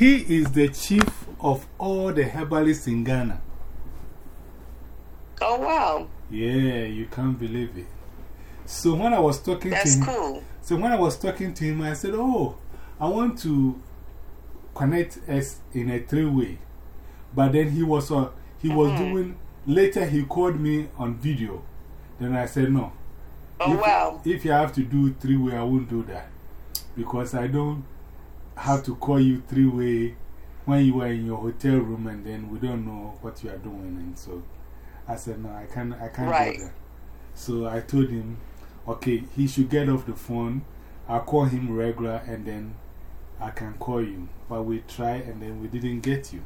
He is the chief of all the herbalists in Ghana. Oh, wow. Yeah, you can't believe it. So when I was talking That's to him, cool. so when I was talking to him, I said, Oh, I want to connect us in a three way. But then he was, uh, he was -hmm. doing, later he called me on video. Then I said, No. Oh, if, wow. If you have to do three way, I won't do that. Because I don't have to call you three way when you are in your hotel room and then we don't know what you are doing. And so I said, No, I can't, I can't right. do that. So I told him, okay, he should get off the phone. I'll call him regular and then I can call you. But we tried and then we didn't get you.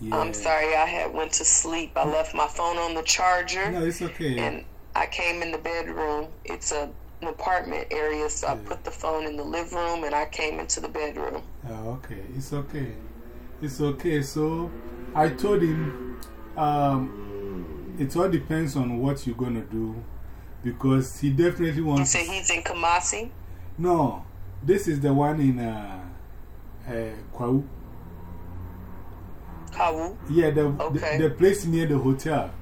Yeah. I'm sorry, I had went to sleep. I left my phone on the charger. No, it's okay. And I came in the bedroom. It's a, an apartment area, so I put the phone in the living room and I came into the bedroom. Oh, okay. It's okay. It's okay. So I told him um, it all depends on what you're going to do because he definitely wants. You say he's in Kumasi? No, this is the one in uh, uh, Kwawu. Kawu? Yeah, the, okay. the, the, place near the hotel.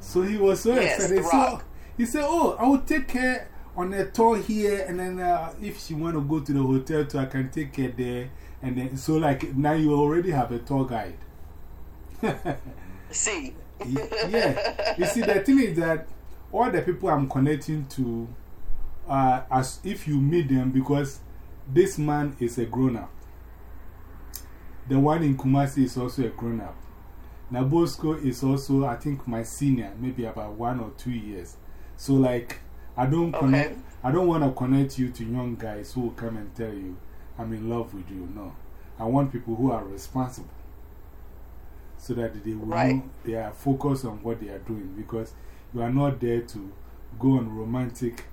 So he was so yes, excited. So he said, Oh, I will take care on a tour here, and then uh, if she want to go to the hotel too, I can take her there. And then, so like now you already have a tour guide. see. yeah. You see, the thing is that all the people I'm connecting to, uh, as if you meet them, because this man is a grown up. The one in Kumasi is also a grown up. Nabosco is also, I think, my senior, maybe about one or two years. So, like, I don't, okay. connect, I don't want to connect you to young guys who will come and tell you, I'm in love with you. No. I want people who are responsible so that they will right. know they are focused on what they are doing because you are not there to go on romantic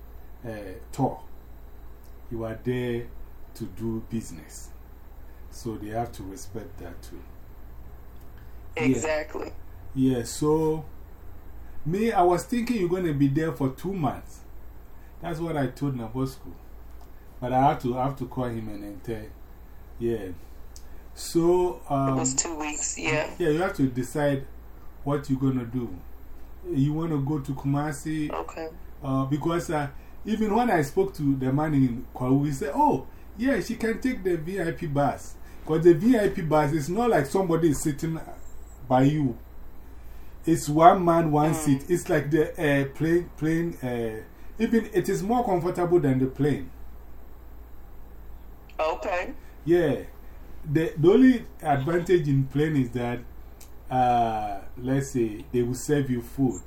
uh, tour. You are there to do business. So they have to respect that too. Exactly. Yeah, yeah so me, I was thinking you're going to be there for two months. That's what I told Nabosco. But I have to, I have to call him and tell, yeah. So, um, it was two weeks, yeah. Yeah, you have to decide what you're going to do. You want to go to Kumasi? Okay. Uh, because uh, even when I spoke to the man in Kwawu, he said, Oh, yeah, she can take the VIP bus. Because the VIP bus is not like somebody is sitting by you. It's one man, one mm. seat. It's like the uh, plane, plane uh, even it is more comfortable than the plane. Okay. Yeah. The, the only advantage in plane is that, uh, let's say, they will serve you food.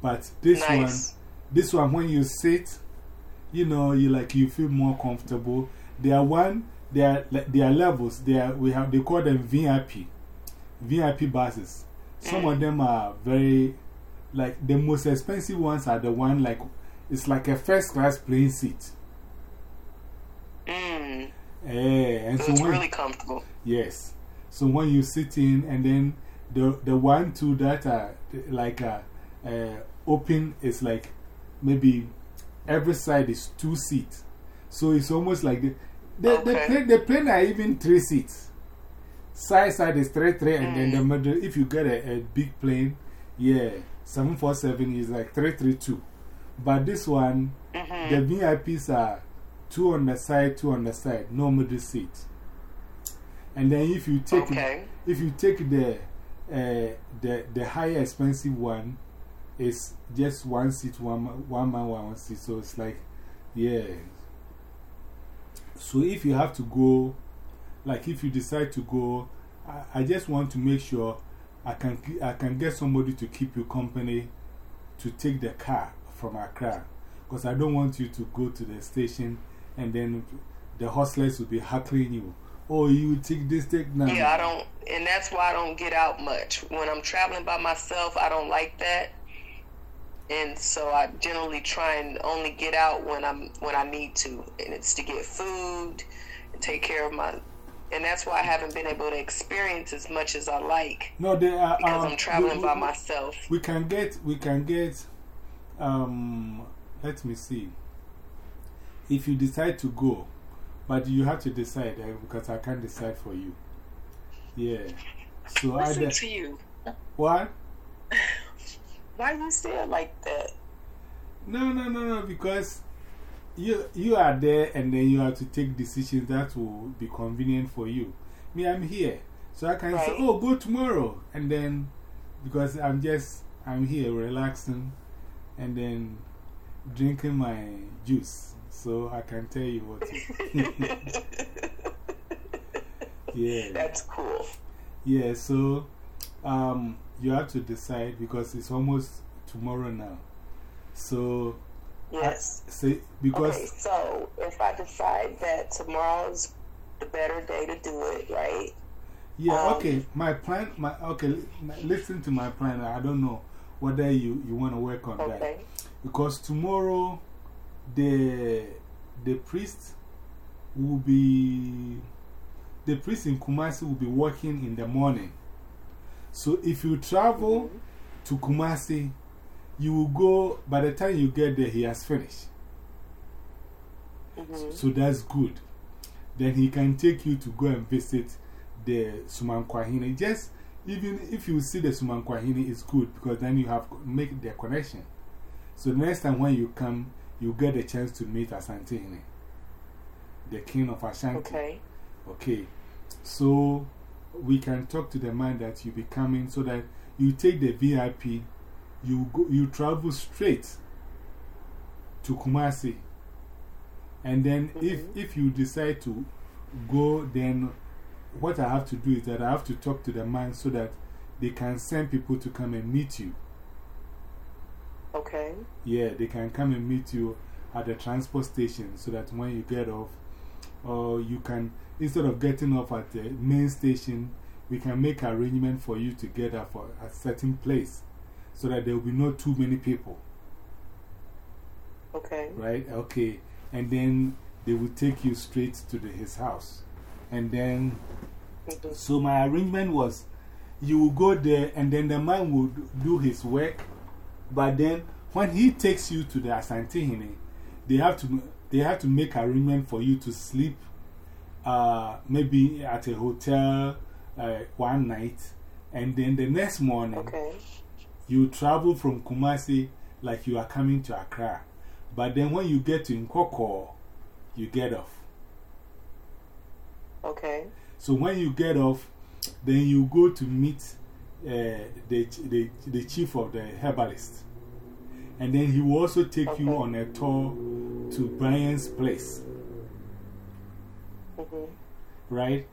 But this nice. one, this one, when you sit, you know, you like, you feel more comfortable. They are one, they are, they are levels. They are, we have, they call them VIP. VIP buses. Some mm. of them are very, like, the most expensive ones are the one, like, it's like a first class plane seat. Mm. Eh, and so it's when, really comfortable. Yes. So when you sit in, and then the, the one, two that are like a, uh, open is like maybe every side is two seats. So it's almost like the, the, okay. the, plane, the plane are even three seats. Side side is three, three, and then the Mm. middle, if you get a, a big plane, yeah, 747 is like 332. But this one, -hmm. the VIPs are two on the side, two on the side, no middle seat. And then if you take, okay. if you take the, uh, the, the higher expensive one, it's just one seat, one, one man, one seat. So it's like, yeah. So if you have to go, like if you decide to go, I, I just want to make sure I can, I can get somebody to keep you company to take the car from Accra. Because I don't want you to go to the station and then the hustlers will be hackling you. Oh, you take this, take that. Yeah, I don't, and that's why I don't get out much. When I'm traveling by myself, I don't like that. And so I generally try and only get out when I'm when I need to, and it's to get food and take care of my. And that's why I haven't been able to experience as much as I like. No, they are because um, I'm traveling we, by myself. We can get, we can get, um, let me see. If you decide to go, But you have to decide uh, because I can't decide for you. Yeah. So Listen to you. What? Why you say like that? No, no, no, no, because you, you are there and then you have to take decisions that will be convenient for you. Me, I'm here. So I can right. say, oh, go tomorrow. And then, because I'm just, I'm here relaxing and then drinking my juice. So I can tell you what Yeah. That's cool. Yeah, so um, you have to decide because it's almost tomorrow now. So, yes. I, say, because. Okay, so if I decide that tomorrow's the better day to do it, right? Yeah, um, okay. My plan, my, okay, listen to my plan. I don't know whether you, you want to work on okay. that. Because tomorrow, the, the priest will be, the priest in Kumasi will be working in the morning. So if you travel -hmm. to Kumasi, you will go, by the time you get there, he has finished. -hmm. So that's good. Then he can take you to go and visit the Sumankwahene. Just even if you see the Sumankwahene, it's good because then you have make the connection. So next time when you come, you get a chance to meet Asantehene, the king of Ashanti. Okay. Okay. So we can talk to the man that you be coming so that you take the VIP, you, go, you travel straight to Kumasi. And then -hmm. if, if you decide to go, then what I have to do is that I have to talk to the man so that they can send people to come and meet you. Okay. Yeah, they can come and meet you at the transport station so that when you get off, or you can, instead of getting off at the main station, we can make arrangement for you to get off at a certain place so that there will be not too many people. Okay. Right? Okay. And then they will take you straight to the, his house. And then, -hmm. so my arrangement was you will go there and then the man will do his work. But then when he takes you to the Asantehene, they have to, they have to make arrangement for you to sleep uh, maybe at a hotel uh, one night. And then the next morning, okay. You travel from Kumasi like you are coming to Accra. But then when you get to Nkawkaw, you get off. Okay. So when you get off, then you go to meet uh, the, the, the chief of the herbalist. And then he will also take okay. you on a tour to Brian's place. -hmm. Right?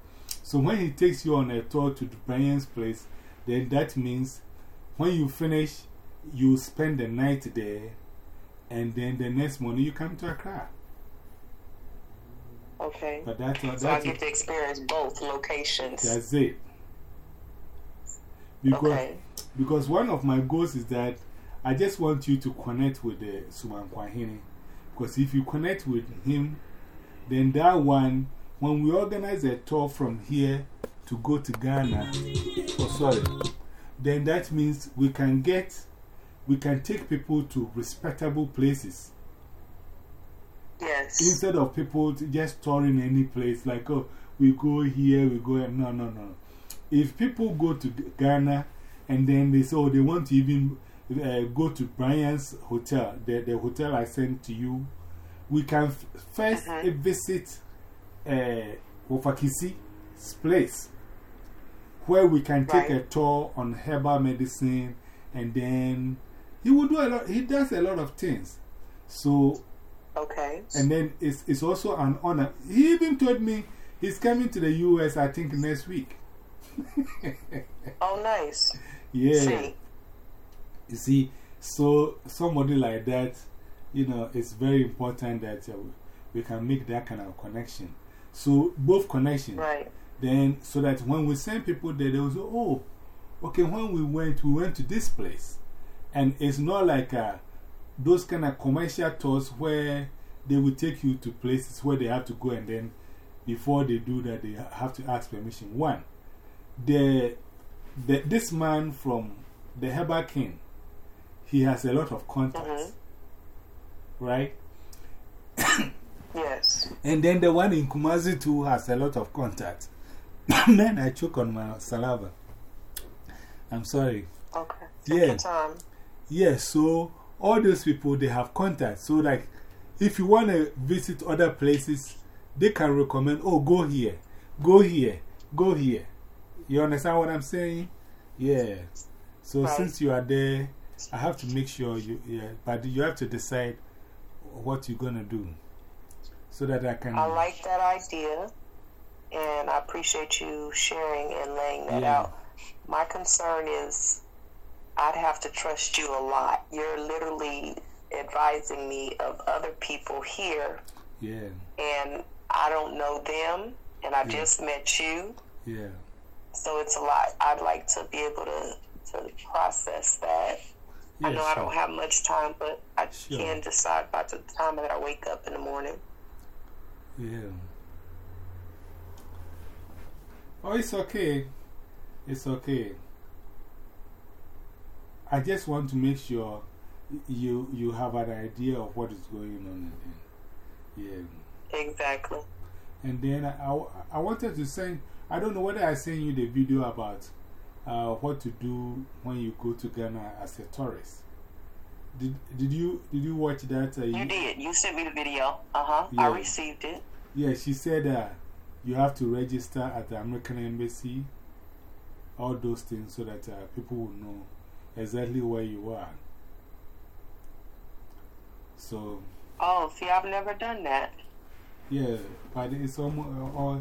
So when he takes you on a tour to Brian's place, then that means when you finish, you spend the night there, and then the next morning you come to Accra. Okay. But that's, uh, so I get to experience both locations. That's it. Because, okay. because one of my goals is that I just want you to connect with the Sumankwahene. Because if you connect with him, then that one, when we organize a tour from here to go to Ghana, oh, sorry, then that means we can get, we can take people to respectable places. Yes. Instead of people just touring any place, like, oh, we go here, we go here. No, no, no. If people go to Ghana and then they say, oh, they want to even uh, go to Brian's hotel, the, the hotel I sent to you, we can first -huh. visit uh, Wofakisi's place where we can take a tour on herbal medicine and then he will do a lot, he does a lot of things. So, okay. And then it's, it's also an honor. He even told me he's coming to the US, I think, next week. oh, nice. Yeah. See. You see, so somebody like that, you know, it's very important that uh, we can make that kind of connection. So, both connections. Right. Then, so that when we send people there, they will say, oh, okay, when we went, we went to this place. And it's not like uh, those kind of commercial tours where they will take you to places where they have to go and then before they do that, they have to ask permission. One, the, the, this man from the Herbal King, he has a lot of contacts. -hmm. Right? yes. And then the one in Kumasi too has a lot of contact. Man, I choke on my saliva. I'm sorry. Okay. Yeah. time. Yeah, so all those people, they have contact. So, like, if you want to visit other places, they can recommend, oh, go here, go here, go here. You understand what I'm saying? Yeah. So, since you are there, I have to make sure you, yeah, but you have to decide what you're going to do so that I can. I like that idea, and I appreciate you sharing and laying that out. My concern is I'd have to trust you a lot. You're literally advising me of other people here. Yeah. And I don't know them, and I yeah. just met you. Yeah. So it's a lot. I'd like to be able to, to process that. Yeah, I know sure. I don't have much time, but I sure. can decide by the time that I wake up in the morning. Yeah. Oh, it's okay. It's okay. I just want to make sure you, you have an idea of what is going on. Yeah. Exactly. And then I, I, wanted to send, I don't know whether I sent you the video about uh, what to do when you go to Ghana as a tourist. Did, did, you, did you watch that? Uh, you, you, did. You sent me the video. Uh huh. Yeah. I received it. Yeah, she said uh, you have to register at the American Embassy, all those things, so that uh, people will know exactly where you are. So. Oh, see, I've never done that. Yeah, but it's almost uh,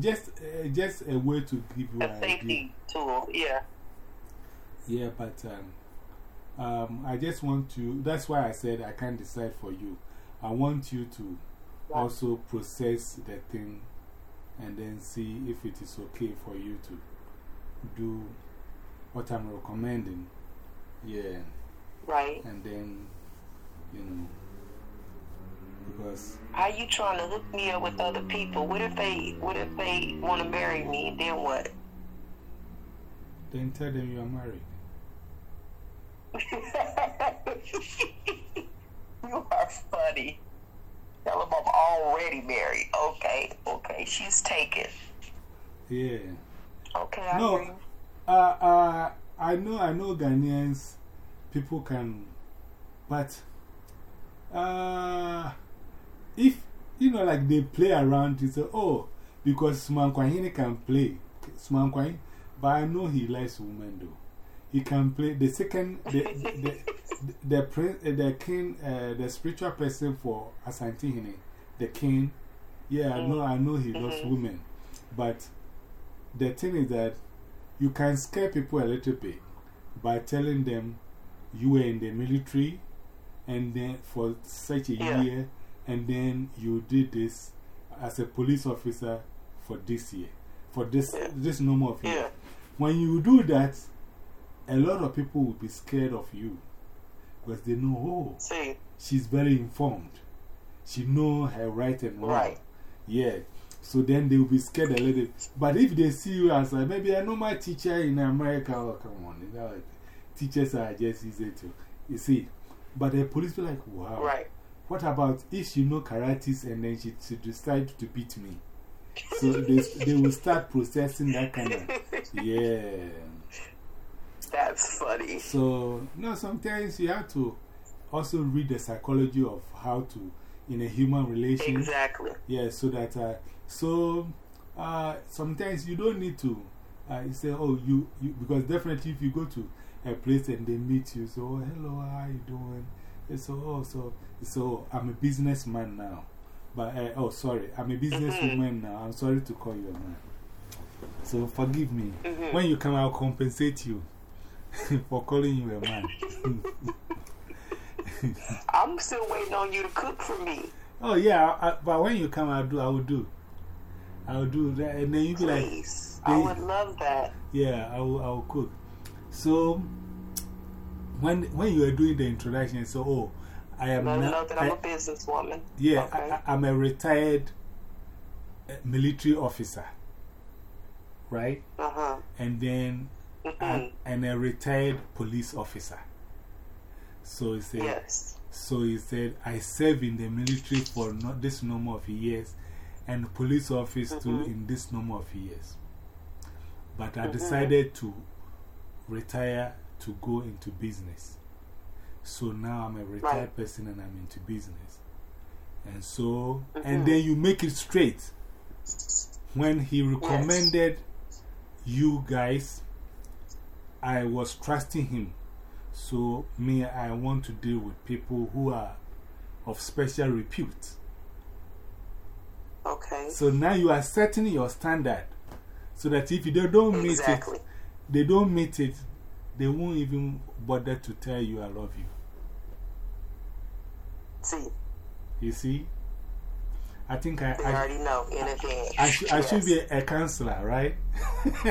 just, uh, just a way to give you a safety tool, yeah. Yeah, but um, um, I just want to, that's why I said I can't decide for you. I want you to also process the thing and then see if it is okay for you to do what I'm recommending. Yeah. Right. And then, you know, because. How you trying to hook me up with other people? What if they, what if they want to marry me? Then what? Then tell them you are married. you are funny. Tell them I'm already married. Okay, okay, she's taken. Yeah. Okay, I no, agree. Uh, uh, I know, I know Ghanaians, people can, but uh, if, you know, like they play around, you say, oh, because Smankwahini can play, Smankwahini, but I know he likes women though. He can play the second, the, the, the, the, the king, uh, the spiritual person for Asantehene, the king. Yeah, I know, I know he loves -hmm. women. But the thing is that you can scare people a little bit by telling them you were in the military and then for such a year, and then you did this as a police officer for this year, for this, this number of years. When you do that, a lot of people will be scared of you because they know, oh, she's very informed. She know her right and wrong. Right. Yeah. So then they will be scared a little. But if they see you as a, maybe a normal teacher in America, oh, come on, you know, teachers are just easy to, you see. But the police be like, wow. Right. What about if she know karates and then she, she decide to beat me? So they, they will start processing that kind of, yeah. That's funny. So, no, sometimes you have to also read the psychology of how to, in a human relation. Exactly. Yeah, so that, uh, so uh, sometimes you don't need to uh, you say, oh, you, you, because definitely if you go to a place and they meet you, so, oh, hello, how are you doing? So, oh, so, so I'm a businessman now. But, uh, oh, sorry, I'm a businesswoman -hmm. now. I'm sorry to call you a man. So forgive me. -hmm. When you come, I'll compensate you. for calling you a man. I'm still waiting on you to cook for me. Oh, yeah, I, but when you come, I'll do, I will do. I will do that. And then you be like, I would love that. Yeah, I will, I will cook. So, when, when you are doing the introduction, so, oh, I am Let know that I'm I, a businesswoman. Yeah, okay. I, am a retired uh, military officer. Right? Uh huh. And then and, and, a retired police officer. So he said, yes. So he said, I serve in the military for not this number of years and police office -hmm. too mm-hmm. in this number of years. But I -hmm. decided to retire to go into business. So now I'm a retired right. person and I'm into business. And so, and -hmm. then you make it straight. When he recommended you guys, I was trusting him. So, me, I want to deal with people who are of special repute. Okay. So now you are setting your standard so that if they don't meet exactly. it, they don't meet it, they won't even bother to tell you I love you. See. You see? I think I. I, already know in advance. I, sh I yes. should be a, a counselor, right?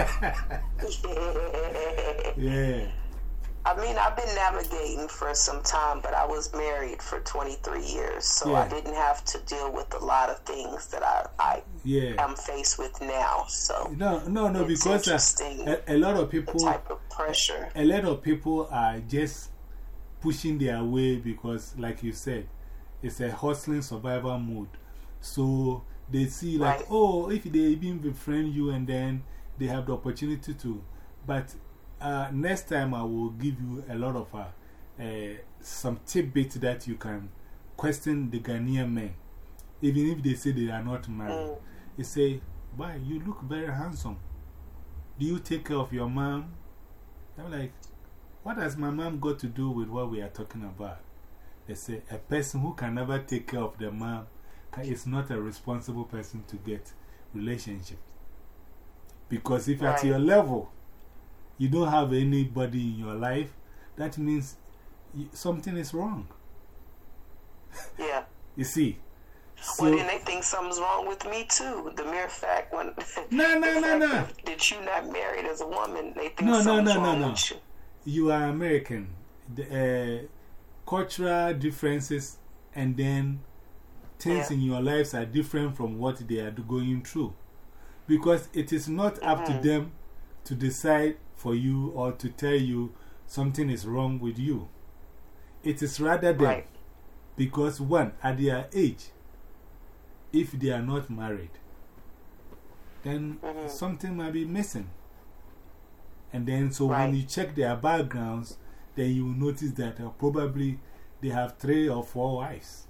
yeah. I mean, I've been navigating for some time, but I was married for 23 years, so yeah. I didn't have to deal with a lot of things that I, I yeah. am faced with now. So no, no, no, because uh, a, a, lot of people, type of pressure. A lot of people are just pushing their way because, like you said, it's a hustling survival mode. So they see like, right. oh, if they even befriend you and then they have the opportunity to, but uh, next time I will give you a lot of uh, uh, some tidbits that you can question the Ghanaian men. Even if they say they are not married. Mm. They say, Why, you look very handsome. Do you take care of your mom? I'm like, What has my mom got to do with what we are talking about? They say, A person who can never take care of their mom is not a responsible person to get relationship. Because if right. at your level, you don't have anybody in your life, that means something is wrong. Yeah. you see? So, well, then they think something's wrong with me too. The mere fact when. No, no, no, no. That, that you're not married as a woman, they think no, something's no, no, wrong no, no. with you. You are American. The, uh, cultural differences and then things yeah. in your lives are different from what they are going through. Because it is not -hmm. up to Mm-hmm. them to decide for you or to tell you something is wrong with you. It is rather them. Right. Because, one, at their age, if they are not married, then -hmm. something might be missing. And then, so right. when you check their backgrounds, then you will notice that uh, probably they have three or four wives.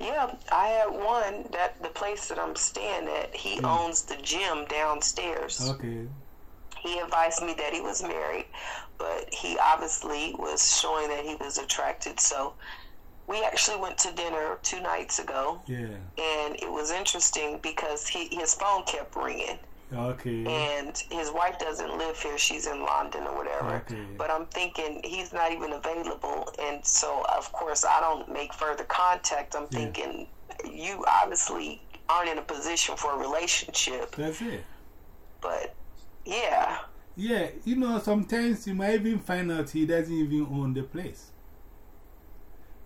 Yeah, I had one that the place that I'm staying at, he Hmm. owns the gym downstairs. Okay. He advised me that he was married, but he obviously was showing that he was attracted. So we actually went to dinner two nights ago. Yeah. And it was interesting because he, his phone kept ringing. Okay. And his wife doesn't live here. She's in London or whatever. Okay. But I'm thinking he's not even available. And so, of course, I don't make further contact. I'm Yeah. thinking you obviously aren't in a position for a relationship. That's it. But yeah. Yeah, you know, sometimes you might even find out he doesn't even own the place.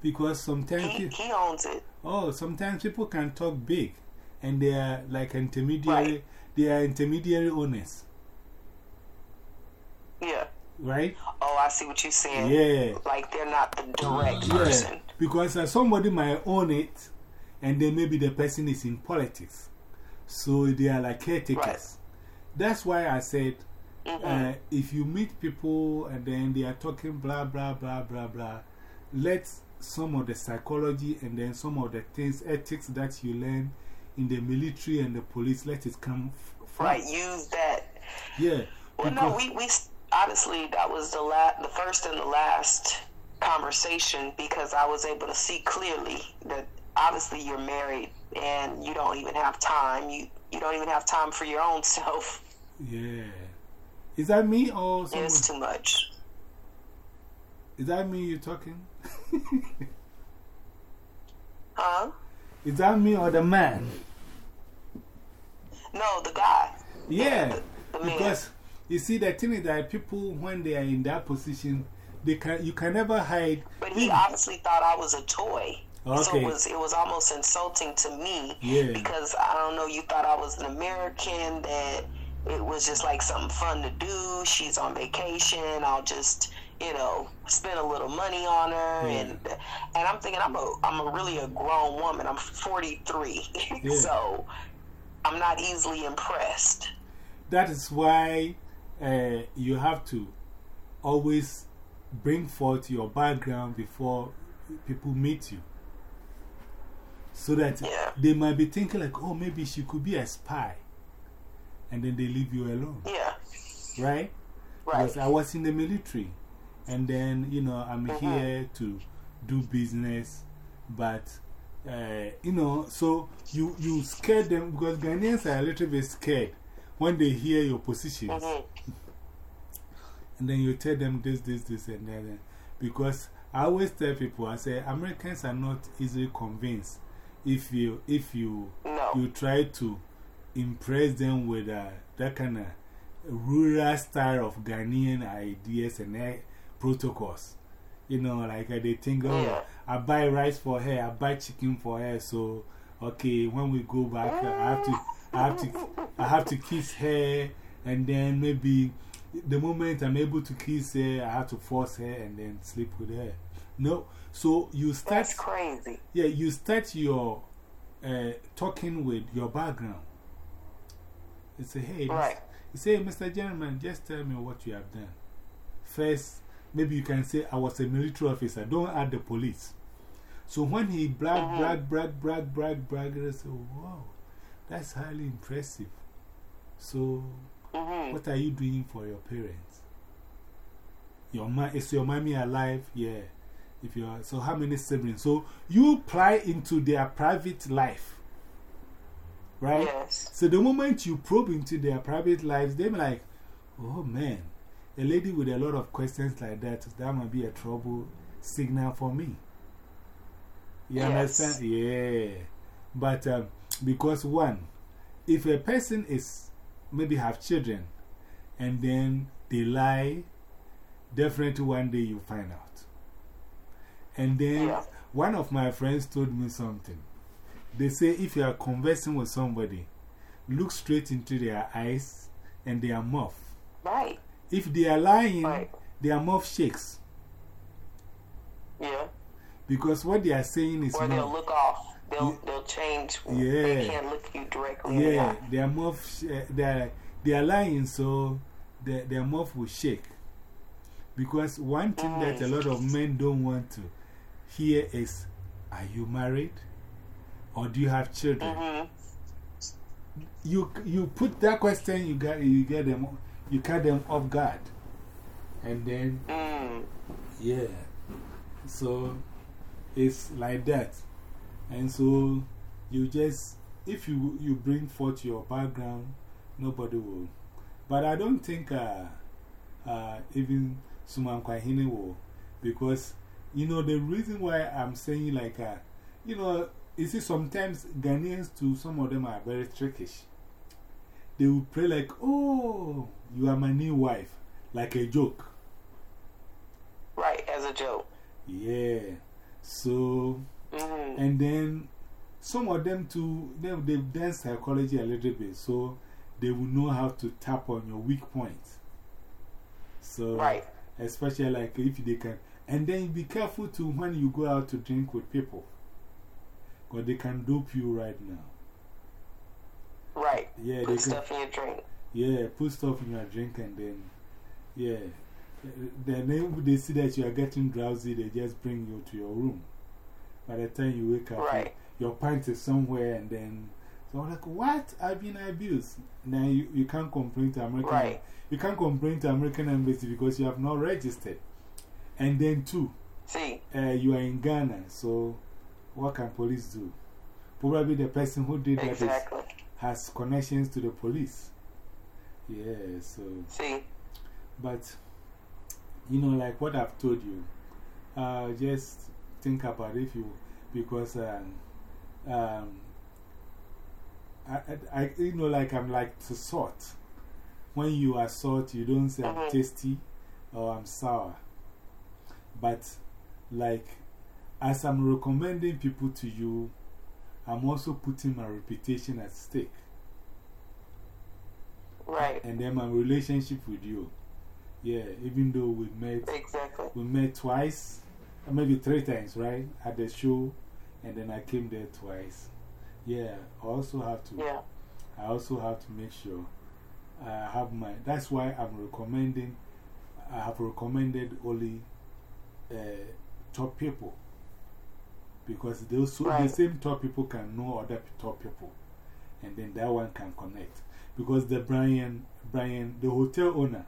Because sometimes. He, he, owns it. oh, sometimes people can talk big and they are like intermediary. Right. They are intermediary owners. Yeah. Right? Oh, I see what you're saying. Yeah. Like they're not the direct Yeah. person. Because uh, somebody might own it and then maybe the person is in politics. So they are like caretakers. Right. That's why I said Mm-hmm. uh, if you meet people and then they are talking blah, blah, blah, blah, blah, let some of the psychology and then some of the things, ethics that you learn in the military and the police, let it come. Right. Use that. Yeah. Well, no, we, we obviously that was the la the first and the last conversation because I was able to see clearly that obviously you're married and you don't even have time. You you don't even have time for your own self. Yeah. Is that me or someone? It's too much. Is that me you're talking? Huh? Is that me or the man? No, the guy. Yeah. The, the because you see, the thing is that people, when they are in that position, they can, you can never hide. But he obviously thought I was a toy. So it was, it was almost insulting to me Yeah. because I don't know, you thought I was an American, that it was just like something fun to do. She's on vacation. I'll just, you know, spend a little money on her, Yeah. and and I'm thinking I'm a I'm a really a grown woman. I'm 43, Yeah. so I'm not easily impressed. That is why uh, you have to always bring forth your background before people meet you. So that Yeah. they might be thinking, like, oh, maybe she could be a spy. And then they leave you alone, Yeah, right? right. Because I was in the military. And then, you know, I'm -hmm. here to do business. But, uh, you know, so you, you scare them because Ghanaians are a little bit scared when they hear your positions. -hmm. And then you tell them this, this, this, and that. and- Because I always tell people, I say, Americans are not easily convinced if you, if you, No. you try to impress them with uh, that kind of rural style of Ghanaian ideas and uh, protocols. You know, like uh, they think, oh, I buy rice for her, I buy chicken for her, so okay, when we go back, I have to, I have to, I have to kiss her, and then maybe the moment I'm able to kiss her, I have to force her and then sleep with her. No, so you start, That's crazy. yeah, you start your uh, talking with your background. You say, hey, Right. you say, Mr. Gentleman, just tell me what you have done. First, maybe you can say, I was a military officer. Don't add the police. So when he brag, -hmm. brag, brag, brag, brag, brag, I say, wow, that's highly impressive. So, -hmm. what are you doing for your parents? Your ma is your mommy alive? Yeah. If you are, so how many siblings? So you pry into their private life. Right? Yes. So the moment you probe into their private lives, they're like, oh man, a lady with a lot of questions like that, that might be a trouble signal for me. You Yes. understand? Yeah. But um, because one, if a person is maybe have children and then they lie, definitely one day you find out. And then Yeah. one of my friends told me something. They say if you are conversing with somebody, look straight into their eyes and their mouth. Right. If they are lying, Right. their mouth shakes Yeah. because what they are saying is Or they'll look off. They'll, they'll change. Yeah. They can't look you directly in the Yeah, their mouth, uh, they are, they are lying, so their, their mouth will shake. Because one thing that a lot of men don't want to hear is Are you married? Or do you have children? -hmm. You, you put that question, you, got, you get them, you cut them off guard. And then Mm. Yeah. So it's like that. And so you just, if you, you bring forth your background, nobody will. But I don't think uh, uh, even Sumankwahene will. Because, you know, the reason why I'm saying, like, uh, you know, you see, sometimes Ghanaians, too, some of them are very trickish. They will pray, like, oh, you are my new wife, like a joke. Right. As a joke. Yeah. So, -hmm. and then some of them too, they, they've done psychology a little bit, so they will know how to tap on your weak points. So, Right. especially like if they can, and then be careful too when you go out to drink with people, because they can dope you right now. Right. Yeah, they Put can, stuff in your drink. yeah, put stuff in your drink and then, yeah. Then they, they see that you are getting drowsy, they just bring you to your room. By the time you wake up, Right. your pint is somewhere, and then, so I'm like, what? I've been abused. Now you, you can't complain to American Right. You can't complain to American embassy because you have not registered. And then, two, See. uh, you are in Ghana, so what can police do? Probably the person who did that is, Exactly. Has connections to the police. Yeah, so, See. but, you know, like what I've told you, uh, just think about if you, because, um, um, I, I, you know, like I'm like to salt. When you are salt, you don't say I'm Mhm. tasty or I'm sour. But, like, as I'm recommending people to you, I'm also putting my reputation at stake Right. and then my relationship with you. Yeah, even though we met, exactly. we met twice, or maybe three times, right? At the show, and then I came there twice. Yeah, I also have to, Yeah. I also have to make sure I have my, that's why I'm recommending, I have recommended only uh, top people. Because those, so the same top people can know other top people. And then that one can connect. Because the Brian, Brian, the hotel owner,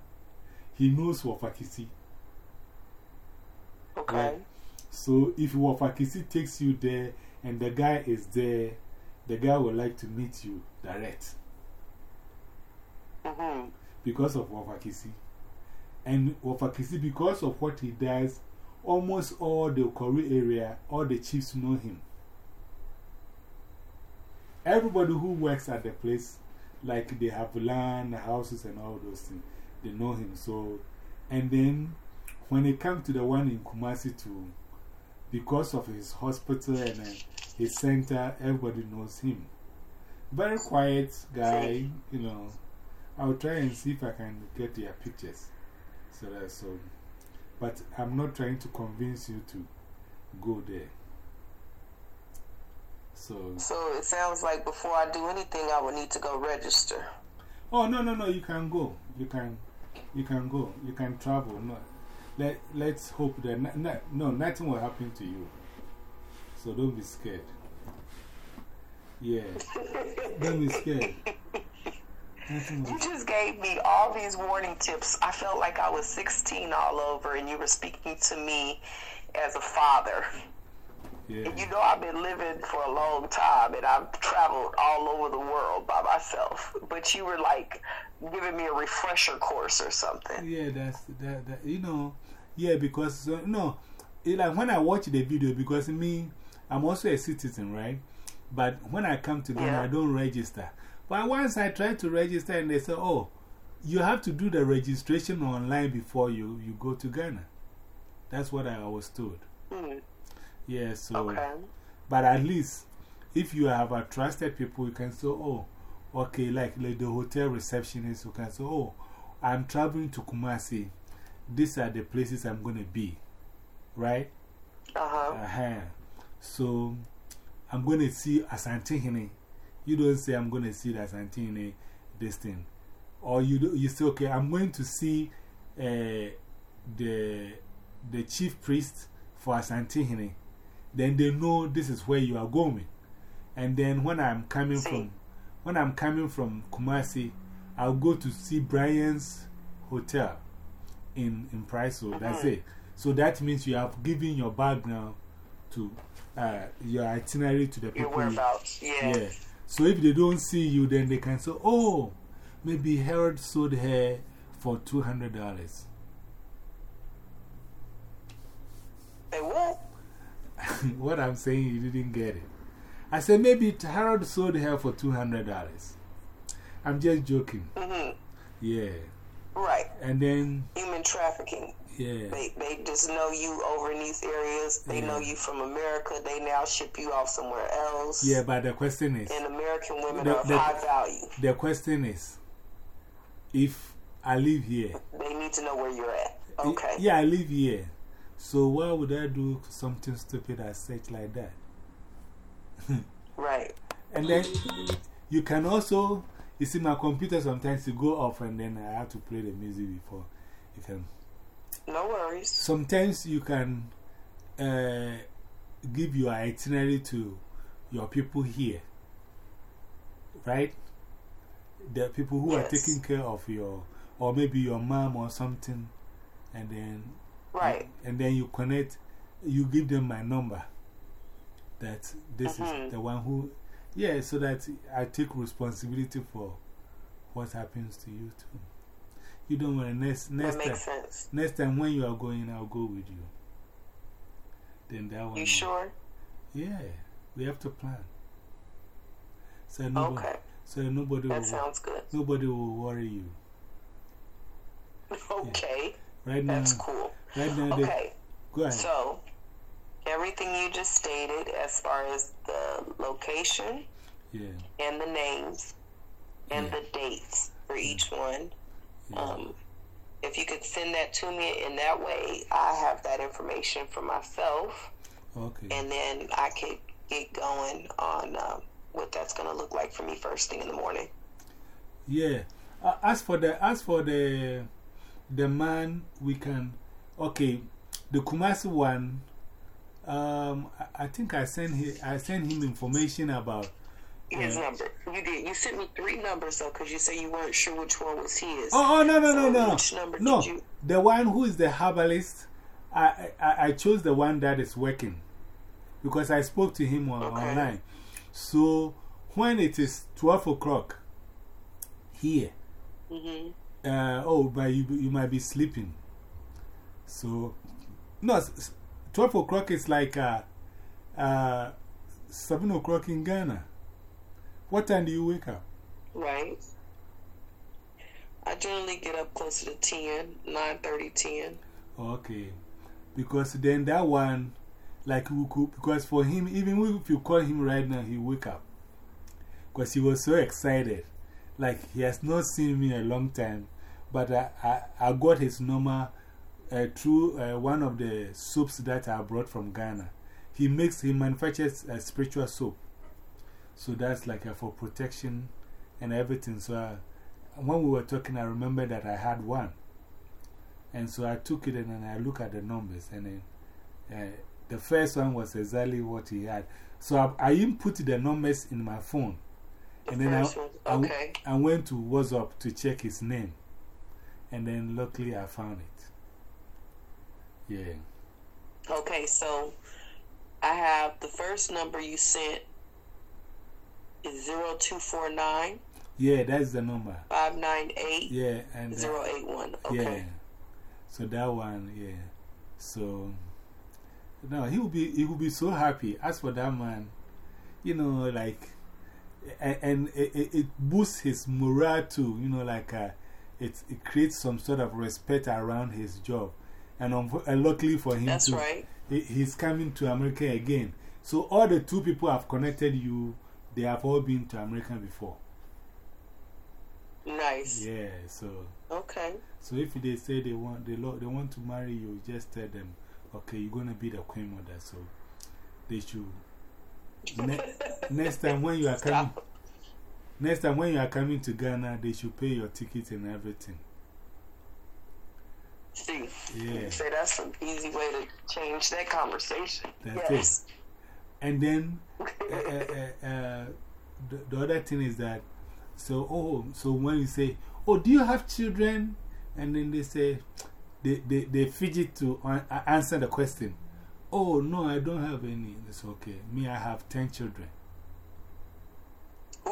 he knows Wafakisi. Okay. Right. So if Wafakisi takes you there and the guy is there, the guy would like to meet you direct Mm hmm. because of Wafakisi. And Wafakisi, because of what he does, almost all the Korea area, all the chiefs know him. Everybody who works at the place, like they have land, houses, and all those things, they know him. So, and then when it comes to the one in Kumasi, too, because of his hospital and uh, his center, everybody knows him. Very quiet guy, you know. I'll try and see if I can get their pictures. So that's so. But I'm not trying to convince you to go there. So. So it sounds like before I do anything, I would need to go register. Oh, no, no, no, you can go. You can, you can go. You can travel. No, let, let's hope that no, no, no, nothing will happen to you. So don't be scared. Yeah. don't be scared. Nothing You just gave me all these warning tips. I felt like I was 16 all over, and you were speaking to me as a father. yeah. And you know, I've been living for a long time, and I've traveled all over the world by myself. But you were like giving me a refresher course or something. Yeah, that's that, that. You know, yeah, because uh, no, it, like when I watch the video, because me, I'm also a citizen, right? But when I come to Ghana, Yeah. I don't register. But once I tried to register, and they said, oh, you have to do the registration online before you, you go to Ghana. That's what I was told. Hmm. Yeah, so. Okay. But at least, if you have a trusted people, you can say, oh, okay, like, like the hotel receptionist, you can say, oh, I'm traveling to Kumasi. These are the places I'm going to be. Right? Uh huh. Uh -huh. So, I'm going to see Asantehene. You don't say, I'm going to see that Asantehene, this thing. Or you, do, you say, okay, I'm going to see uh, the, the chief priest for Asantehene. Then they know this is where you are going. And then when I'm coming See. from, when I'm coming from Kumasi, I'll go to see Brian's hotel in, in. That's -hmm. it. So that means you have given your background to uh, your itinerary to the people. you- whereabouts. Yeah. yeah. So if they don't see you, then they can say, oh, maybe Harold sold her for $200. Say what? what I'm saying, you didn't get it. I said, maybe Harold sold her for $200. I'm just joking. Mm hmm. Yeah. Right. And then, Human trafficking. Yeah. They, they just know you over in these areas. They know you from America. They now ship you off somewhere else. Yeah, but the question is, And American women The- are of the- high value. the question is, if I live here, They need to know where you're at. Okay. yeah, I live here. So why would I do something stupid as such like that? Right. And then you can also, you see, my computer sometimes you go off and then I have to play the music before you can. No worries. Sometimes you can uh, give your itinerary to your people here, right? The people who are taking care of your, or maybe your mom or something, and then Right. and then you connect, you give them my number. That this -hmm. is the one who, yeah, so that I take responsibility for what happens to you too. You don't worry, next, That next, time, sense. next time when you are going, I'll go with you. Then that one. You sure? Yeah, we have to plan. So nobody, Okay. so nobody, That will, sounds good. nobody will worry you. Okay. Right now, That's cool. right now, they, Okay. go ahead. So, everything you just stated as far as the location yeah, and the names and Yeah. the dates for each one yeah. um, if you could send that to me in that way, I have that information for myself. Okay. And then I could get going on um, what that's going to look like for me first thing in the morning. Yeah. Uh, as for the as for the the man, we can. Okay, the Kumasi one. Um, I, I think I sent him. I sent him information about his number. You did. You sent me three numbers though, because you said you weren't sure which one was his. Oh, oh no, no, no, no. Which number no, did you? the one who is the herbalist. I, I, I chose the one that is working because I spoke to him on, Okay. online. So when it is 12 o'clock here, hmm uh, oh, but you, you might be sleeping. So, no, s- s- 12 o'clock is like uh, uh, 7 o'clock in Ghana. What time do you wake up? Right. I generally get up closer to 10, 9.30, 10. Okay. Because then that one, like, we could, because for him, even if you call him right now, he wake up. Because he was so excited. Like, he has not seen me a long time. But I, I, I got his number uh, through uh, one of the soaps that I brought from Ghana. He makes, he manufactures a spiritual soap. So that's like for protection and everything. So uh, when we were talking, I remember that I had one. And so I took it and then I look at the numbers. And then uh, the first one was exactly what he had. So I, I input the numbers in my phone. And then I, one. I, I went to WhatsApp to check his name. And then luckily I found it. Yeah. Okay, so I have the first number you sent is 0249 Yeah, that's the number. 598 Yeah. And uh, 081. Okay. Yeah. So that one, yeah. So, no, he will be, he will be so happy. As for that man, you know, like, and, and it, it- boosts his morale too, you know, like, uh, it, it creates some sort of respect around his job. And, and luckily for him, That's too, right. he, he's coming to America again. So, all the two people have connected you, they have all been to America before. Nice. Yeah, so. Okay. So if they say they want, they, lo they want to marry you, just tell them, okay, you're going to be the queen mother. So they should. Ne next time when you are coming, next time when you are coming to Ghana, they should pay your ticket and everything. See, Yeah. say that's an easy way to change that conversation. That's yes. And then uh, uh, uh, the, the other thing is that, so, oh, so when you say, oh, do you have children? And then they say, they, they, they fidget to answer the question. Oh, no, I don't have any. It's okay. Me, I have 10 children. Ooh.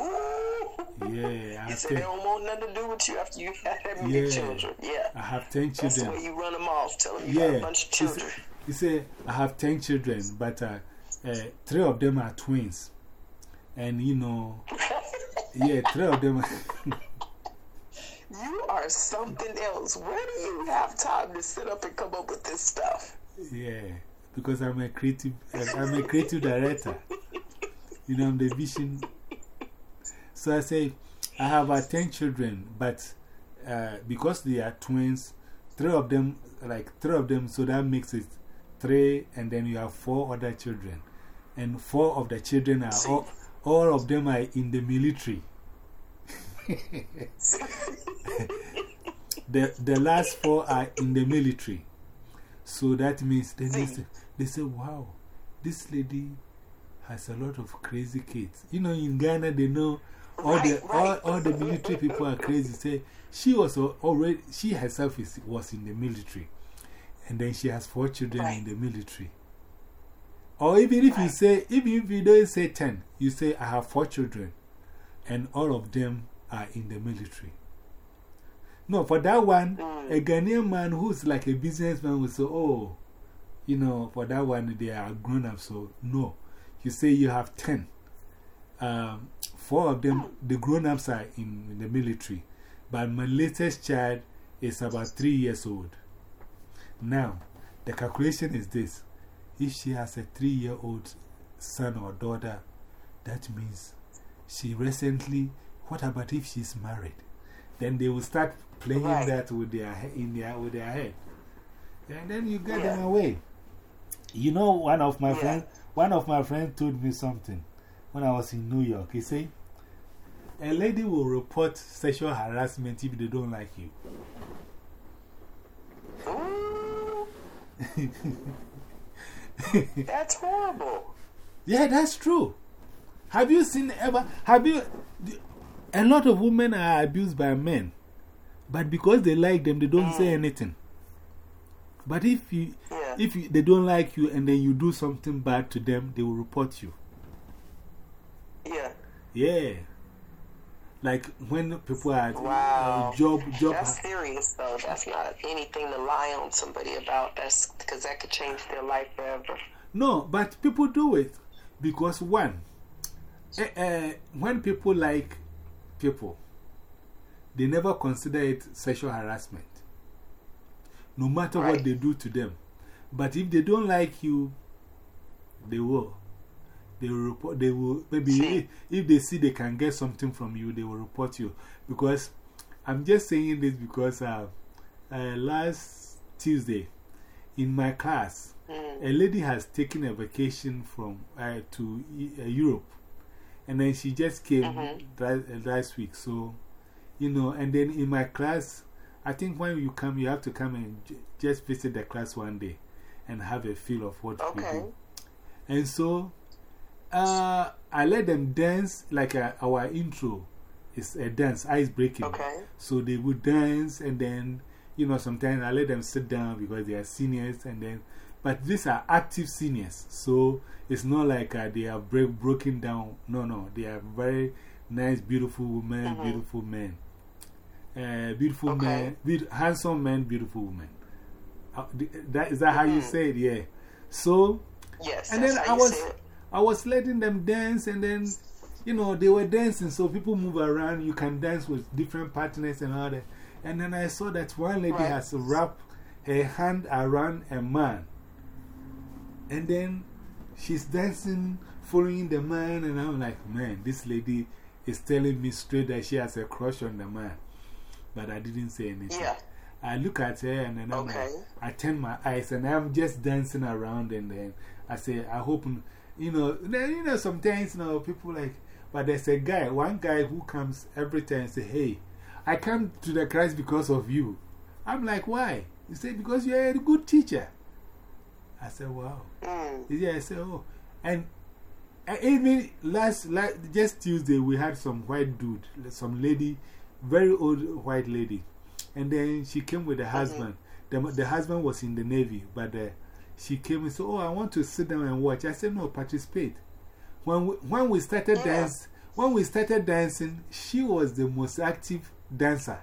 Yeah, I You have they 10, don't want nothing to do with you after you had that many Yeah. children. Yeah. I have 10 That's the children. way you run them off. Tell them you got Yeah. a bunch of children. said, he said, I have 10 children, but uh, uh, three of them are twins. And you know, yeah, three of them. You are something else. Where do you have time to sit up and come up with this stuff? Yeah, because I'm a creative, I'm a creative director. You know, I'm the vision. So I say, I have uh, 10 children, but uh, because they are twins, three of them, like three of them, so that makes it three, and then you have four other children. And four of the children are, all, all of them are in the military. the, the last four are in the military. So that means then they say, they say, wow, this lady has a lot of crazy kids. You know, in Ghana, they know all, the, Right, right. all, all the military people are crazy. Say, she was already, she herself is, was in the military. And then she has four children in the military. Or even if you say, even if you don't say 10, you say, I have four children. And all of them are in the military. No, for that one, a Ghanaian man who's like a businessman will say, Oh, you know, for that one, they are grown up. So, no. You say you have 10. Um, four of them, the grown ups are in, in the military. But my latest child is about three years old. Now, the calculation is this if she has a three year old son or daughter, that means she recently, what about if she's married? Then they will start playing Right. that with their, in their, with their head. And then you get Yeah. them away. You know, one of my Yeah. friends, one of my friends told me something when I was in New York. He said, a lady will report sexual harassment if they don't like you. That's horrible. Yeah, that's true. Have you seen ever? Have you? A lot of women are abused by men, but because they like them, they don't say mm. anything. But if, you, Yeah. if you, they don't like you and then you do something bad to them, they will report you. Yeah. Yeah. Like when people are Wow. uh, job, job. That's serious, though. That's not anything to lie on somebody about. That's because that could change their life forever. No, but people do it because one, eh, eh, when people like people, they never consider it sexual harassment, no matter what they do to them. But if they don't like you, they will. They will report, they will, maybe if, if they see they can get something from you, they will report you. Because I'm just saying this because uh, uh, last Tuesday in my class, Mm. a lady has taken a vacation from uh, to uh, Europe, and then she just came -hmm. that, uh, last week. So, you know, and then in my class, I think when you come, you have to come and j just visit the class one day and have a feel of what we Okay. do. And so, uh, I let them dance like uh, our intro is a dance, ice breaking. Okay. So they would dance, and then, you know, sometimes I let them sit down because they are seniors, and then, but these are active seniors. So it's not like uh, they are break, broken down. No, no, they are very nice, beautiful women, -hmm. beautiful men. Uh, beautiful Okay. men, be handsome men, beautiful women. Uh, that, is that how you -hmm. say it? Yeah. So, Yes. and then I was. I was letting them dance, and then, you know, they were dancing, so people move around. You can dance with different partners and all that. And then I saw that one lady Right. has wrapped her hand around a man. And then she's dancing, following the man, and I'm like, man, this lady is telling me straight that she has a crush on the man. But I didn't say anything. Yeah. I look at her and then I'm Okay. like, I turn my eyes and I'm just dancing around and then I say, I hope, you know, then, you know, sometimes, you know, people like, but there's a guy, one guy who comes every time and say, hey, I come to the Christ because of you. I'm like, why? He said, because you're a good teacher. I said, wow. Mm. Yeah, I said, oh. And uh, even last, last, just Tuesday, we had some white dude, some lady, very old white lady. And then she came with the husband. The, the husband was in the Navy, but uh, she came and said, Oh, I want to sit down and watch. I said, No, participate. When we, when we started Yeah. dance, when we started dancing, she was the most active dancer.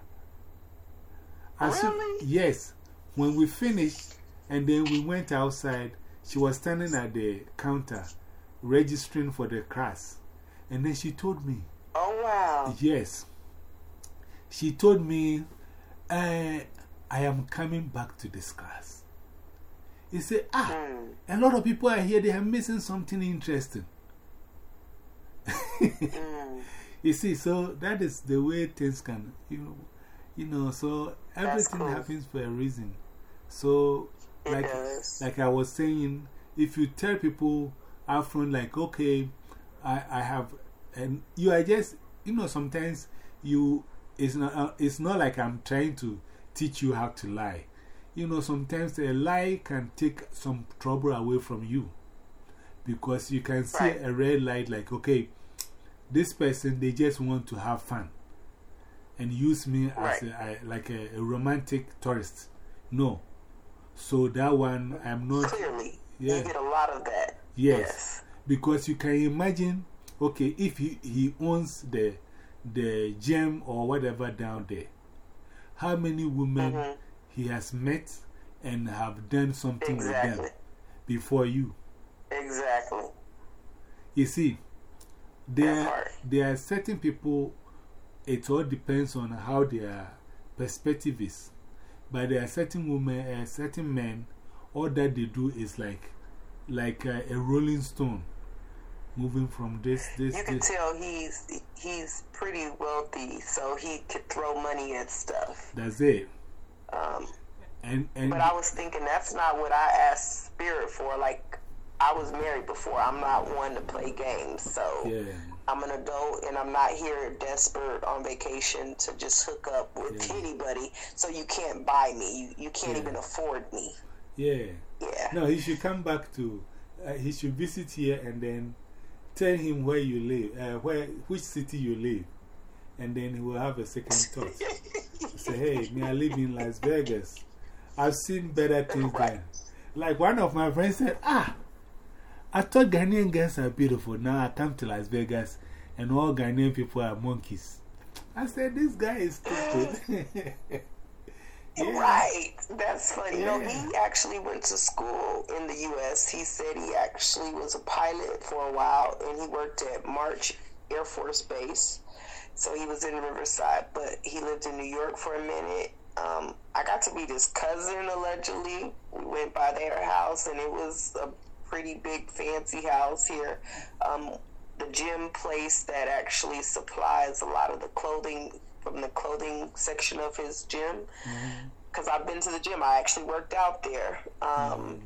And she- Really? yes. When we finished, and then we went outside, she was standing at the counter registering for the class. And then she told me, Oh, wow. Yes. She told me, uh, I am coming back to this class. He said, Ah, Mm. a lot of people are here, they are missing something interesting. Mm. You see, so that is the way things can, you know, you know so everything cool. happens for a reason. So, It like, does. like I was saying, if you tell people out front, like, okay, I, I have, and you are just, you know, sometimes you, it's not, uh, it's not like I'm trying to teach you how to lie. You know, sometimes a lie can take some trouble away from you because you can see Right. a red light, like, okay, this person, they just want to have fun and use me as a, I- like a, a romantic tourist. No. So that one, I'm not. Clearly. Yeah. You get a lot of that. Yes. Because you can imagine, okay, if he, he owns the, the gem or whatever down there, how many women -hmm. He has met and have done something with them before you? Exactly. You see, there, there are certain people, it all depends on how their perspective is. But there are certain women, uh, certain men, all that they do is like, like uh, a rolling stone. moving from this, this, You can this. tell he's he's pretty wealthy, so he could throw money at stuff. That's it. Um, And, and, but I was thinking that's not what I asked Spirit for. Like I was married before. I'm not one to play games, so yeah, I'm an adult and I'm not here desperate on vacation to just hook up with Yeah. anybody. So you can't buy me. You you can't Yeah. even afford me. yeah. Yeah. No, he should come back to, uh, he should visit here and then tell him where you live, uh, where, which city you live. And then he will have a second thought. Say, hey, me, I live in Las Vegas. I've seen better things there. Like one of my friends said, ah, I thought Ghanaian girls are beautiful. Now I come to Las Vegas and all Ghanaian people are monkeys. I said, this guy is stupid. Yeah. Right. That's funny. No, Yeah. he actually went to school in the U.S. He said he actually was a pilot for a while and he worked at March Air Force Base. So he was in Riverside, but he lived in New York for a minute. Um, I got to meet his cousin allegedly. We went by their house and it was a pretty big fancy house here. Um, the gym place that actually supplies a lot of the clothing from the clothing section of his gym because I've been to the gym. I actually worked out there. Um,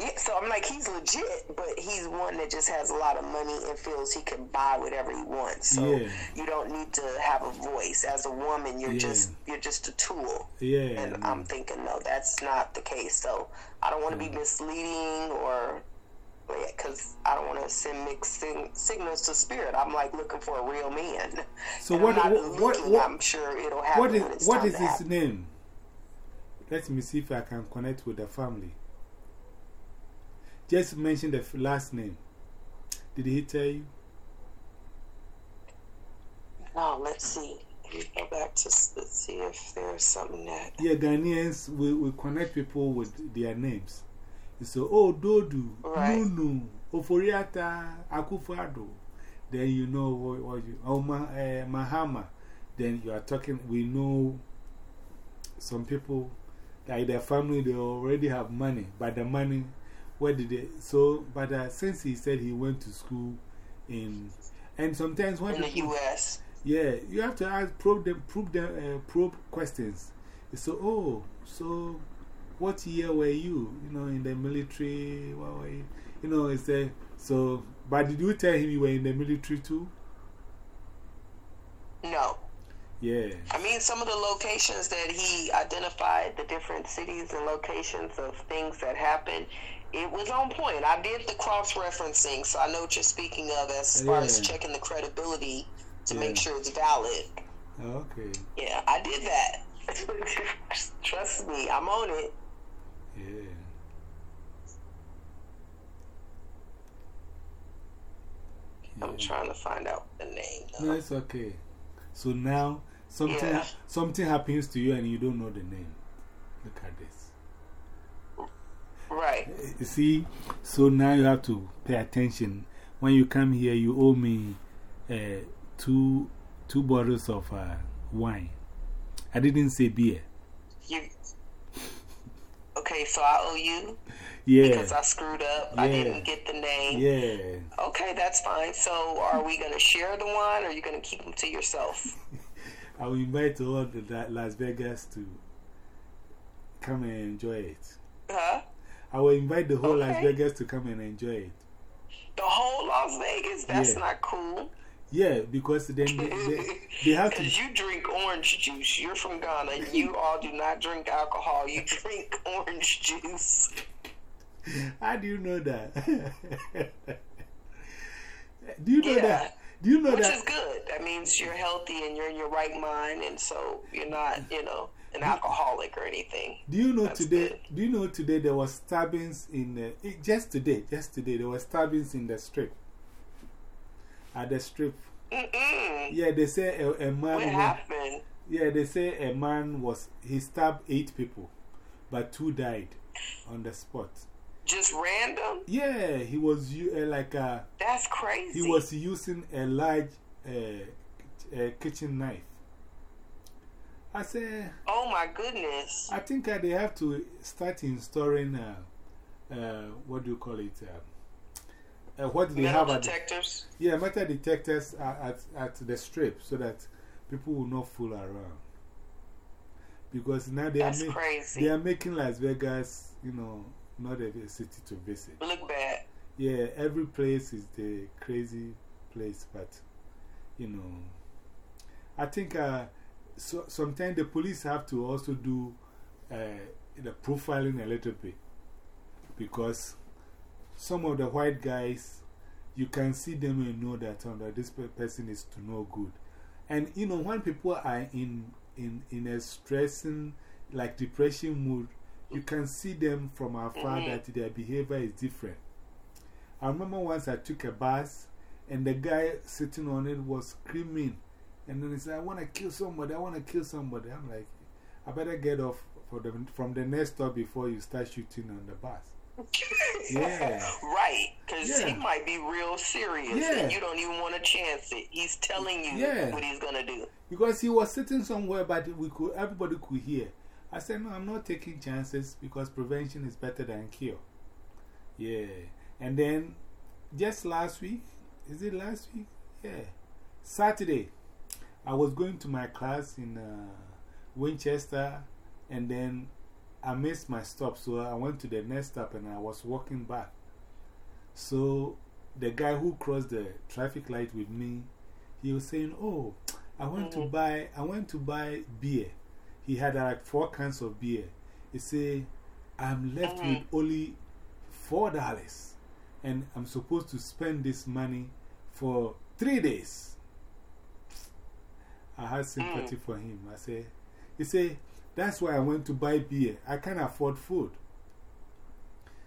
yeah, so I'm like, he's legit, but he's one that just has a lot of money and feels he can buy whatever he wants. So Yeah. you don't need to have a voice. As a woman, you're Yeah. just you're just a tool. yeah. And I'm thinking, no, that's not the case. So I don't want to be mm-hmm. misleading or because I don't want to send mixed sig- signals to spirit. I'm like looking for a real man. So And what, I'm what, looking, what, I'm sure it'll happen. what is, it's what time is to his happen. name? Let me see if I can connect with the family. Just mention the last name. Did he tell you? No, let's see. Me go back to let's see if there's something that. Yeah, Ghanaians, we, we connect people with their names. So, oh, Dodu, Right. Nunu, Ofori-Atta, Akufo-Addo. Then you know what, what you, oh, Ma, uh, Mahama. Then you are talking, we know some people, like their family, they already have money, but the money, where did they? So, but uh, since he said he went to school in, and sometimes when In the U.S. yeah, you have to ask, probe them, probe them, uh, probe questions. So, oh, so what year were you? You know, in the military? What were you? You know, it's a, so, but did you tell him you were in the military too? No. Yeah. I mean, some of the locations that he identified, the different cities and locations of things that happened, it was on point. I did the cross referencing, so I know what you're speaking of as far as checking the credibility to Yeah. make sure it's valid. Okay. Yeah, I did that. Trust me, I'm on it. Yeah. I'm trying to find out the name. No, it's okay. So now something, Yeah. something happens to you and you don't know the name. Look at this. Right. You see, so now you have to pay attention. When you come here, you owe me uh, two, two bottles of uh, wine. I didn't say beer. You. Okay, so I owe you Yeah. because I screwed up. I didn't get the name. Yeah. Okay, that's fine. So, are we going to share the wine or are you going to keep them to yourself? I will invite all the Las Vegas to come and enjoy it. Huh? I will invite the whole Las Vegas to come and enjoy it. The whole Las Vegas? That's Yeah. not cool. Yeah, because then they, they, they have to. Because you drink orange juice. You're from Ghana. You all do not drink alcohol. You drink orange juice. How do you know that? do you know Yeah. that? Do you know Which is good. That means you're healthy and you're in your right mind, and so you're not, you know, an alcoholic or anything. Do you know That's today? good. Do you know today there was stabbings in the, eh, just today, just today there was stabbings in the strip. At the strip. Mm-mm. Yeah, they say a, a man. What happened? yeah, they say a man was, he stabbed eight people, but two died on the spot. Just random? Yeah, he was uh, like a, That's crazy. he was using a large uh, uh, kitchen knife. I said, Oh my goodness. I think uh, they have to start installing uh, uh, what do you call it? Uh, uh, what they Metal have at detectors. the, yeah, metal detectors at, at, the strip so that people will not fool around. Because now they are, That's ma- crazy. they are making Las Vegas, you know, not a city to visit. Look bad. Yeah, every place is the crazy place, but you know, I think uh, so, sometimes the police have to also do uh, the profiling a little bit because some of the white guys, you can see them and know that oh, that this person is to no good. And you know, when people are in, in, in a stressing, like depression mood, you can see them from afar -hmm. that their behavior is different. I remember once I took a bus and the guy sitting on it was screaming. And then he said, I want to kill somebody, I want to kill somebody. I'm like, I better get off for the, from the next stop before you start shooting on the bus. Yeah. right. Because Yeah. he might be real serious Yeah. and you don't even want to chance it. He's telling you Yeah. what he's going to do. Because he was sitting somewhere, but we could, everybody could hear. I said, No, I'm not taking chances because prevention is better than cure. Yeah. And then just last week, is it last week? Yeah. Saturday, I was going to my class in uh, Winchester and then I missed my stop. So I went to the next stop and I was walking back. So the guy who crossed the traffic light with me, he was saying, Oh, I went to mm-hmm. buy, I went to buy beer. He had uh, like four cans of beer. He said, I'm left mm-hmm. with only four dollars and I'm supposed to spend this money for three days. I had sympathy for him. I said, He said, That's why I went to buy beer. I can't afford food.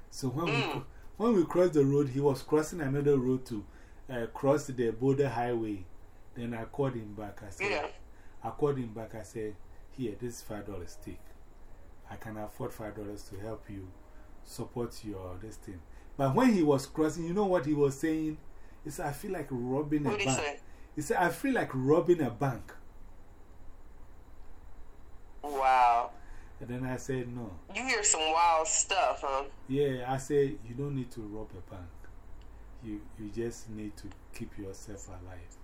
So when, we, when we crossed the road, he was crossing another road to uh, cross the Boulder Highway. Then I called him back. I said, Yeah. I called him back. I said, Here, this is $5 stick. I can afford $5 to help you support your this thing. But when he was crossing, you know what he was saying? He said, I feel like robbing a What bank. He said, I feel like robbing a bank. Wow. And then I said, No. You hear some wild stuff, huh? Yeah, I said, You don't need to rob a bank. You, you just need to keep yourself alive.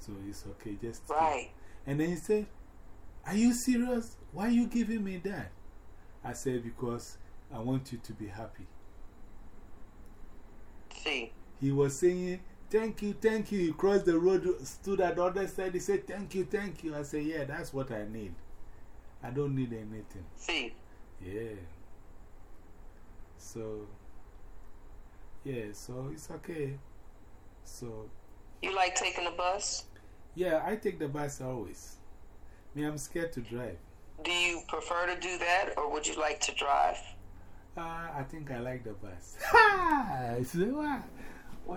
So it's okay, just. keep- Right. And then he said, Are you serious? Why are you giving me that? I said, Because I want you to be happy. See. He was saying, Thank you, thank you. He crossed the road, stood at the other side. He said, Thank you, thank you. I said, Yeah, that's what I need. I don't need anything. See. Yeah. So, yeah, so it's okay. So, You like taking the bus? yeah, I take the bus always. Me, I'm scared to drive. Do you prefer to do that or would you like to drive? Uh, I think I like the bus. Ha!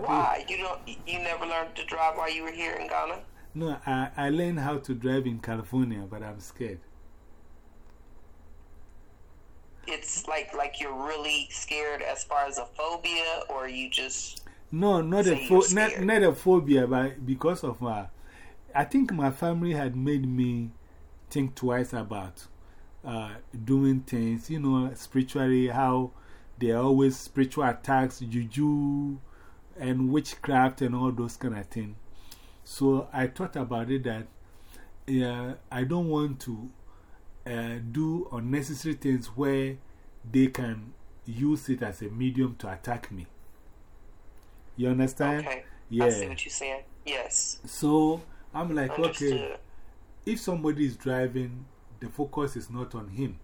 "Why?" You- Why? You don't you never learned to drive while you were here in Ghana? No, I, I learned how to drive in California, but I'm scared. It's like like you're really scared as far as a phobia or you just No, not, a pho not, not a phobia, but because of uh, I think my family had made me think twice about uh, doing things, you know, spiritually, how there are always spiritual attacks, juju, and witchcraft, and all those kind of things. So I thought about it that yeah, I don't want to uh, do unnecessary things where they can use it as a medium to attack me. You understand? okay. Yeah. I see what you're saying. Yes. So I'm like, okay, if somebody is driving, the focus is not on him,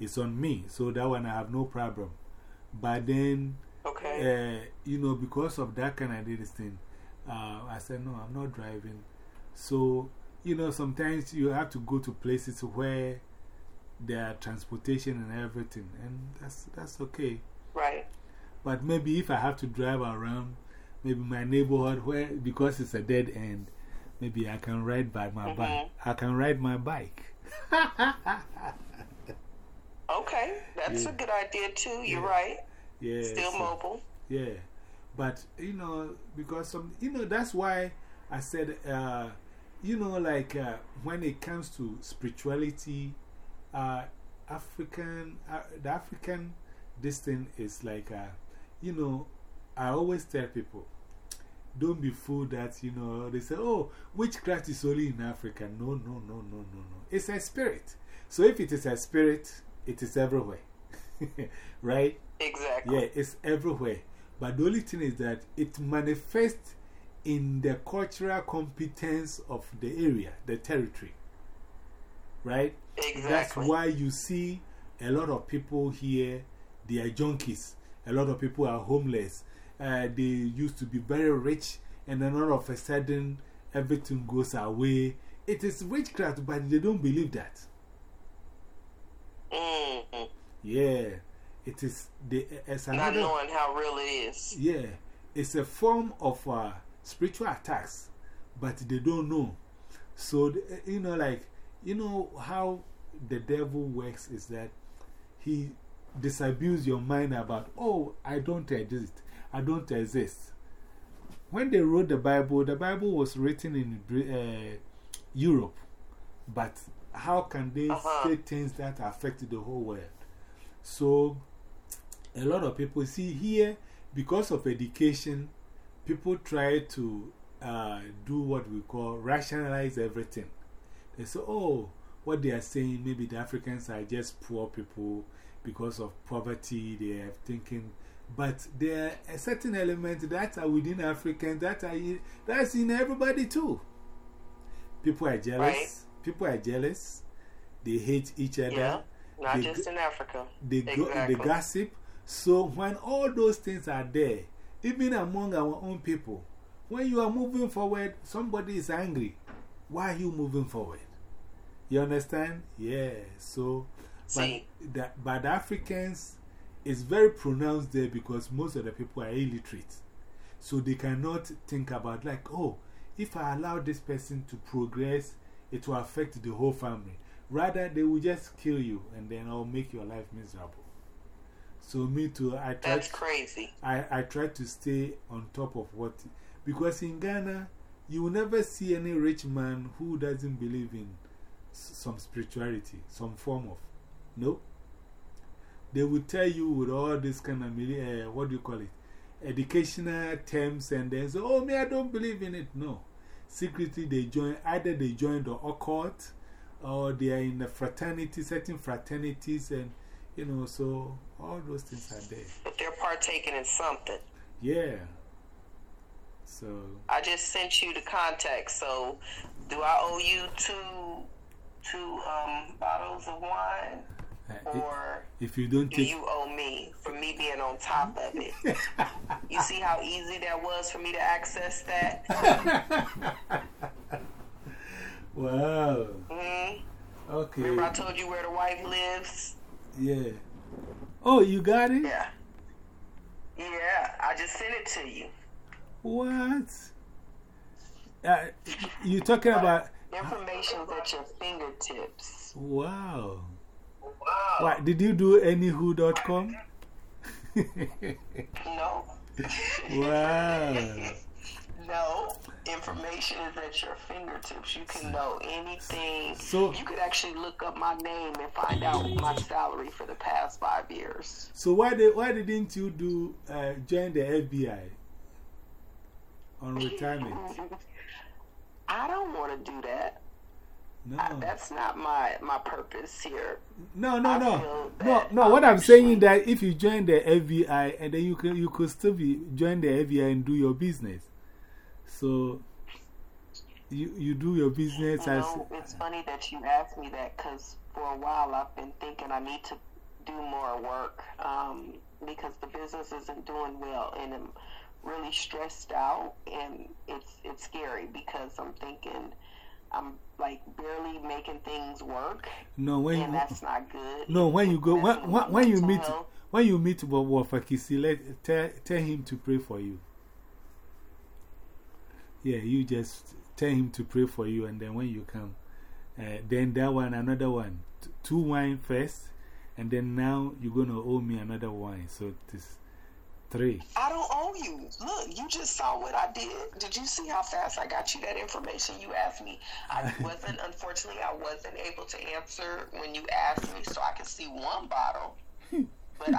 it's on me. So that one I have no problem. But then, Okay. uh, you know, because of that kind of this thing, uh, I said, no, I'm not driving. So, you know, sometimes you have to go to places where there are transportation and everything, and that's, that's okay. right. But maybe if I have to drive around, maybe my neighborhood, where because it's a dead end, maybe I can ride by my -hmm. bike. I can ride my bike. Okay. That's Yeah. a good idea too. You're Yeah. right. Yeah. Still so- mobile. Yeah. But, you know, because some, you know, that's why I said, uh, you know, like uh, when it comes to spirituality, uh, African, uh, the African, this thing is like, uh, you know, I always tell people, don't be fooled that, you know, they say, oh, witchcraft is only in Africa. No, no, no, no, no, no. It's a spirit. So if it is a spirit, it is everywhere. right? Exactly. Yeah, it's everywhere. But the only thing is that it manifests in the cultural competence of the area, the territory. Right? Exactly. That's why you see a lot of people here, they are junkies. A lot of people are homeless. Uh, they used to be very rich, and then all of a sudden, everything goes away. It is witchcraft, but they don't believe that. -hmm. Yeah. It is the, it's another, Not knowing how real it is. Yeah. It's a form of uh, spiritual attacks, but they don't know. So, you know, like, you know how the devil works is that he disabuse your mind about, oh, I don't exist. I don't exist. When they wrote the Bible, the Bible was written in uh, Europe. But how can they -huh. say things that affect the whole world? So, a lot of people see here, because of education, people try to uh, do what we call rationalize everything. They say, oh, what they are saying, maybe the Africans are just poor people because of poverty, they are thinking. But there are a certain element that are within Africans that are in, that's in everybody too. People are jealous. People are jealous. They hate each other. Yeah, not they, just in Africa. They, exactly. go, they gossip. So, when all those things are there, even among our own people, when you are moving forward, somebody is angry. Why are you moving forward? You understand? Yeah. So, but the, but the Africans is very pronounced there because most of the people are illiterate. So they cannot think about, like, oh, if I allow this person to progress, it will affect the whole family. Rather, they will just kill you and then I'll make your life miserable. So, me too, I try, That's crazy. I, I try to stay on top of what. Because in Ghana, you will never see any rich man who doesn't believe in some spirituality, some form of. No. They will tell you with all this kind of, uh, what do you call it? Educational terms, and then say, oh, me, I don't believe in it. No. Secretly, they join, either they join the occult or they are in the fraternity, certain fraternities, and you know, so all those things are there. But they're partaking in something. Yeah. So. I just sent you the contact. So, do I owe you two, two um, bottles of wine? Uh, or if you don't do you owe me for me being on top of it? you see how easy that was for me to access that? wow. -hmm. Okay. Remember I told you where the wife lives? Yeah. Oh, you got it? Yeah. Yeah, I just sent it to you. What? Uh, you talking about. Information's at your fingertips. Wow. Wow. What, did you do anywho.com? no. wow. no information is at your fingertips. You can know anything. So you could actually look up my name and find out my salary for the past five years. So why did why didn't you do uh, join the FBI on retirement? I don't want to do that. No, I, that's not my my purpose here. No, no, no, no, no. What I'm saying is that if you join the FBI and then you can you could still be join the FBI and do your business. So you, you do your business you know, It's funny that you asked me that because for a while I've been thinking I need to do more work um, because the business isn't doing well and I'm really stressed out and it's it's scary because I'm thinking I'm like barely making things work. No, when and you, that's not good. No, when you go when, when, when you meet when you meet Wafakisi, let tell tell him to pray for you. Yeah, you just tell him to pray for you, and then when you come, uh, then that one, another one. T two wine first, and then now you're going to owe me another wine. So this three. I don't owe you. Look, you just saw what I did. Did you see how fast I got you that information you asked me? I wasn't, unfortunately, I wasn't able to answer when you asked me, so I could see one bottle. But I